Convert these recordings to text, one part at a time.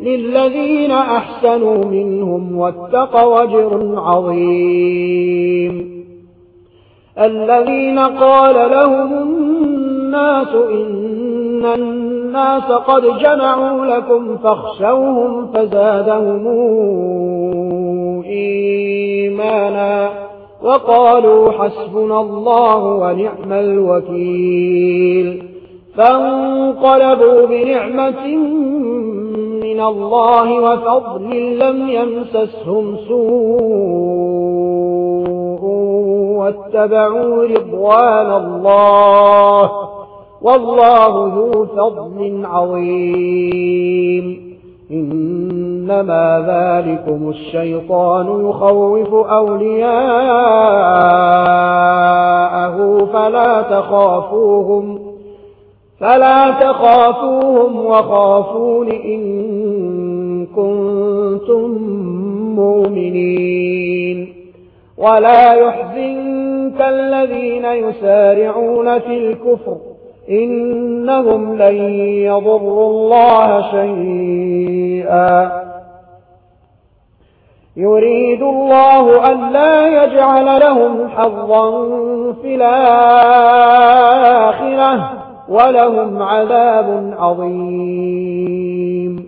للذين أحسنوا منهم واتق وجر عظيم. الذين قال لهم الناس إن الناس قد جمعوا لكم فاخشوهم فزادهم إيمانا وقالوا حسبنا الله ونعم الوكيل. فانقلبوا بنعمة من الله وفضل لم يمسسهم سوء واتبعوا رضوان الله والله ذو فضل عظيم. إنما ذلكم الشيطان يخوف أولياءه فلا تخافوهم فلا تخافوهم وخافون إن كنتم مؤمنين. ولا يحزنك الذين يسارعون في الكفر. إنهم لن يضروا الله شيئا. يريد الله أن لا يجعل لهم حظا في الآخرة ولهم عذاب عظيم.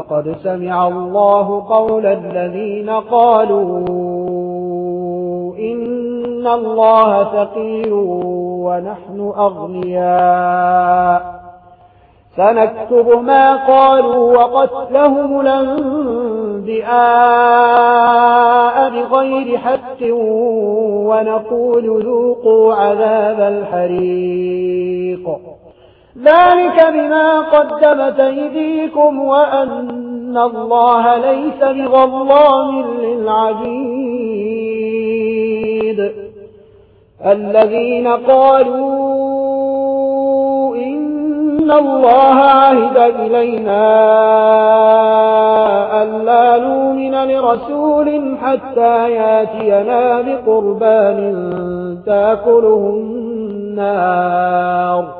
فقد سمع الله قول الذين قالوا إن الله ثقيل ونحن أغنياء. سنكتب ما قالوا وقتلهم الأنبياء بغير حق ونقول ذوقوا عذاب الحريق. ذلك بما قدمت أيديكم وأن الله ليس بغضان للعبيد. الذين قالوا إن الله عهد إلينا ألا نؤمن لرسول حتى ياتينا بقربان تأكله النار.